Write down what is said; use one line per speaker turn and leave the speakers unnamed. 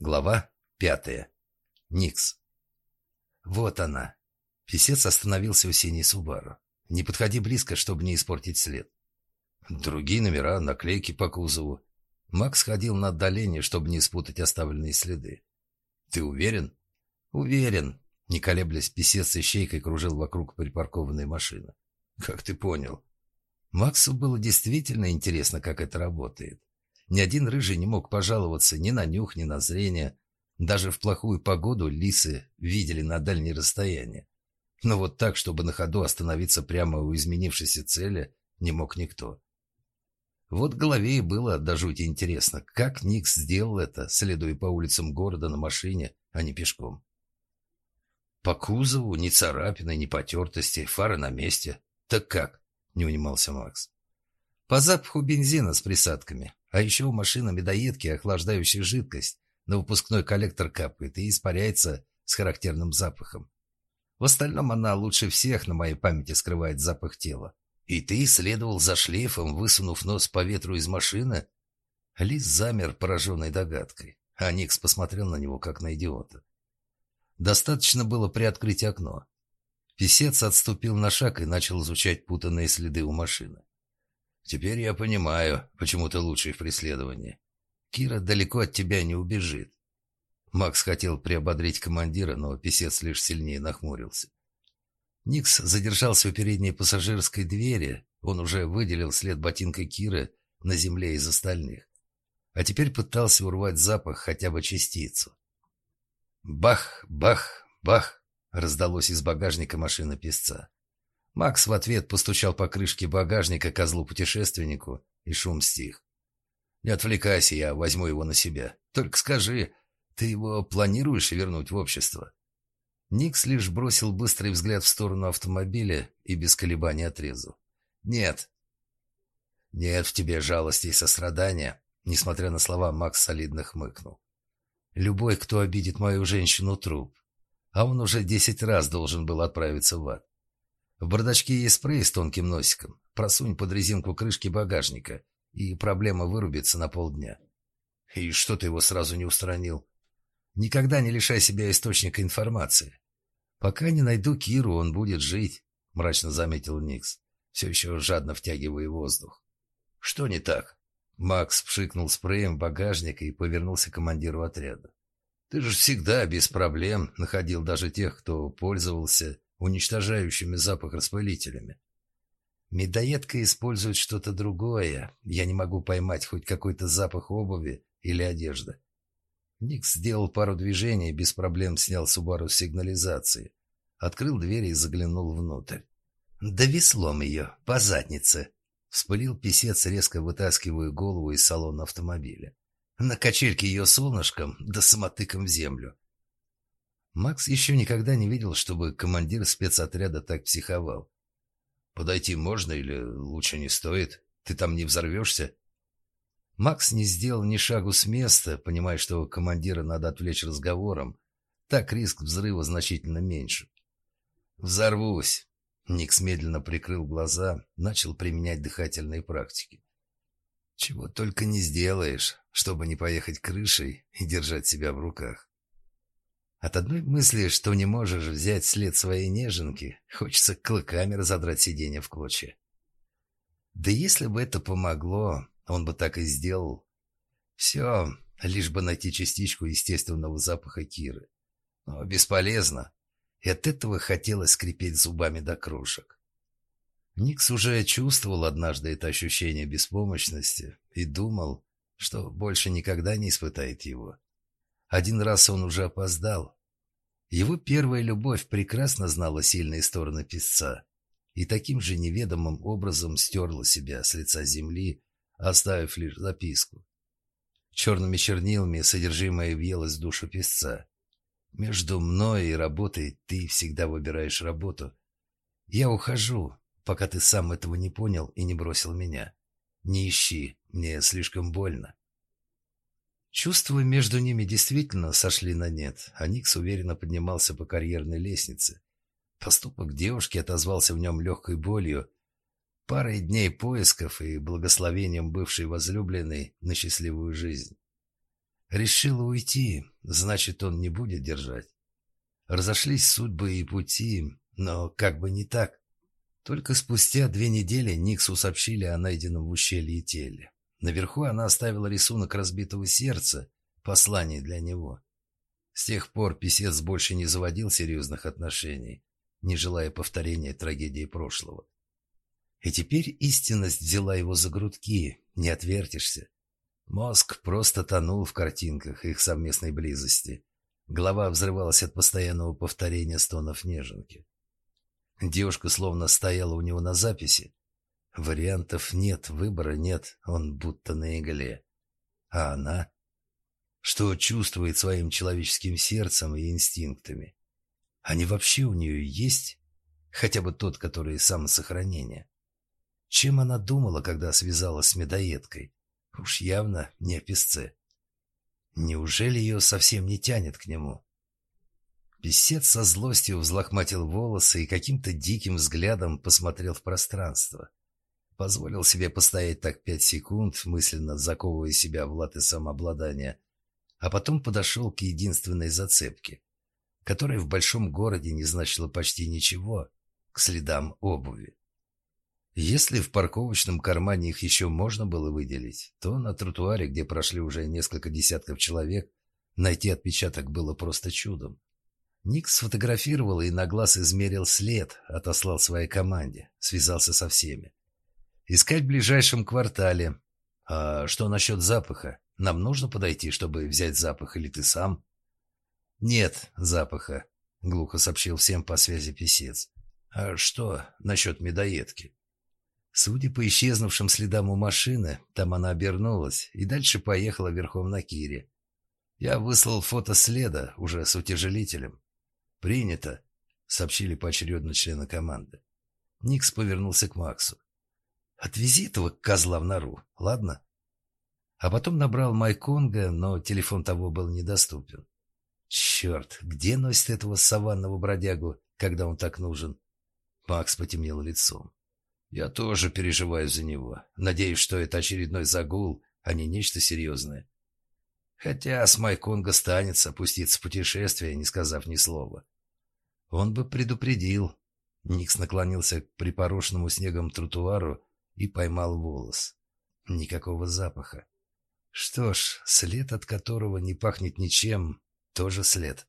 Глава пятая. Никс. Вот она. Песец остановился у синей Субару. Не подходи близко, чтобы не испортить след. Другие номера, наклейки по кузову. Макс ходил на отдаление, чтобы не спутать оставленные следы. «Ты уверен?» «Уверен», — не колеблясь, писец с ищейкой кружил вокруг припаркованной машины. «Как ты понял?» Максу было действительно интересно, как это работает. Ни один рыжий не мог пожаловаться ни на нюх, ни на зрение. Даже в плохую погоду лисы видели на дальние расстояния. Но вот так, чтобы на ходу остановиться прямо у изменившейся цели, не мог никто. Вот голове и было до жути интересно, как Никс сделал это, следуя по улицам города на машине, а не пешком. По кузову ни царапины, ни потертости, фары на месте. Так как? Не унимался Макс. По запаху бензина с присадками. А еще у машины медоедки охлаждающая жидкость на выпускной коллектор капает и испаряется с характерным запахом. В остальном она лучше всех на моей памяти скрывает запах тела. «И ты следовал за шлейфом, высунув нос по ветру из машины?» Лис замер, пораженной догадкой, а Никс посмотрел на него, как на идиота. Достаточно было приоткрыть окно. Песец отступил на шаг и начал изучать путанные следы у машины. «Теперь я понимаю, почему ты лучший в преследовании. Кира далеко от тебя не убежит». Макс хотел приободрить командира, но писец лишь сильнее нахмурился. Никс задержался у передней пассажирской двери. Он уже выделил след ботинка Киры на земле из остальных. А теперь пытался урвать запах хотя бы частицу. Бах, бах, бах раздалось из багажника машины песца. Макс в ответ постучал по крышке багажника козлу-путешественнику, и шум стих. «Не отвлекайся, я возьму его на себя. Только скажи, ты его планируешь вернуть в общество?» Никс лишь бросил быстрый взгляд в сторону автомобиля и без колебаний отрезал. «Нет». «Нет в тебе жалости и сострадания», — несмотря на слова, Макс солидно хмыкнул. «Любой, кто обидит мою женщину, труп. А он уже десять раз должен был отправиться в ад. В бардачке есть спрей с тонким носиком. Просунь под резинку крышки багажника, и проблема вырубится на полдня. И что ты его сразу не устранил? Никогда не лишай себя источника информации. Пока не найду Киру, он будет жить, мрачно заметил Никс, все еще жадно втягивая воздух. Что не так? Макс пшикнул спреем в багажник и повернулся к командиру отряда. Ты же всегда без проблем находил даже тех, кто пользовался уничтожающими запах распылителями. Медоедка использует что-то другое. Я не могу поймать хоть какой-то запах обуви или одежды. Никс сделал пару движений и без проблем снял Субару с сигнализации. Открыл дверь и заглянул внутрь. «Да веслом ее, по заднице!» Вспылил писец, резко вытаскивая голову из салона автомобиля. На качельке ее солнышком, да самотыком в землю. Макс еще никогда не видел, чтобы командир спецотряда так психовал. «Подойти можно или лучше не стоит? Ты там не взорвешься?» Макс не сделал ни шагу с места, понимая, что командира надо отвлечь разговором. Так риск взрыва значительно меньше. «Взорвусь!» Никс медленно прикрыл глаза, начал применять дыхательные практики. «Чего только не сделаешь, чтобы не поехать крышей и держать себя в руках». От одной мысли, что не можешь взять след своей неженки, хочется клыками разодрать сиденье в клочья. Да если бы это помогло, он бы так и сделал. Все, лишь бы найти частичку естественного запаха Киры. Но бесполезно. И от этого хотелось скрипеть зубами до крошек. Никс уже чувствовал однажды это ощущение беспомощности и думал, что больше никогда не испытает его. Один раз он уже опоздал. Его первая любовь прекрасно знала сильные стороны писца и таким же неведомым образом стерла себя с лица земли, оставив лишь записку. Черными чернилами содержимое въелось в душу писца. «Между мной и работой ты всегда выбираешь работу. Я ухожу, пока ты сам этого не понял и не бросил меня. Не ищи, мне слишком больно». Чувства между ними действительно сошли на нет, а Никс уверенно поднимался по карьерной лестнице. Поступок девушки отозвался в нем легкой болью, парой дней поисков и благословением бывшей возлюбленной на счастливую жизнь. Решила уйти, значит, он не будет держать. Разошлись судьбы и пути, но как бы не так. Только спустя две недели Никсу сообщили о найденном в ущелье теле. Наверху она оставила рисунок разбитого сердца, послание для него. С тех пор писец больше не заводил серьезных отношений, не желая повторения трагедии прошлого. И теперь истинность взяла его за грудки, не отвертишься. Мозг просто тонул в картинках их совместной близости. Голова взрывалась от постоянного повторения стонов неженки. Девушка словно стояла у него на записи. Вариантов нет, выбора нет, он будто на игле. А она? Что чувствует своим человеческим сердцем и инстинктами? Они вообще у нее есть? Хотя бы тот, который самосохранение. Чем она думала, когда связалась с медоедкой? Уж явно не о песце. Неужели ее совсем не тянет к нему? Песец со злостью взлохматил волосы и каким-то диким взглядом посмотрел в пространство. Позволил себе постоять так пять секунд, мысленно заковывая себя в латы самообладания, а потом подошел к единственной зацепке, которая в большом городе не значила почти ничего, к следам обуви. Если в парковочном кармане их еще можно было выделить, то на тротуаре, где прошли уже несколько десятков человек, найти отпечаток было просто чудом. Ник сфотографировал и на глаз измерил след, отослал своей команде, связался со всеми. Искать в ближайшем квартале. А что насчет запаха? Нам нужно подойти, чтобы взять запах, или ты сам? Нет запаха, глухо сообщил всем по связи писец. А что насчет медоедки? Судя по исчезнувшим следам у машины, там она обернулась и дальше поехала верхом на Кире. Я выслал фото следа, уже с утяжелителем. «Принято», — сообщили поочередно члены команды. Никс повернулся к Максу. «Отвези этого козла в нору, ладно?» А потом набрал Майконга, но телефон того был недоступен. «Черт, где носит этого саванного бродягу, когда он так нужен?» Макс потемнел лицом. Я тоже переживаю за него. Надеюсь, что это очередной загул, а не нечто серьезное. Хотя с Майконга станется опуститься в путешествие, не сказав ни слова. Он бы предупредил. Никс наклонился к припорошенному снегом тротуару и поймал волос. Никакого запаха. Что ж, след от которого не пахнет ничем, тоже след.